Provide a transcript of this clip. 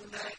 يَرَوْنَ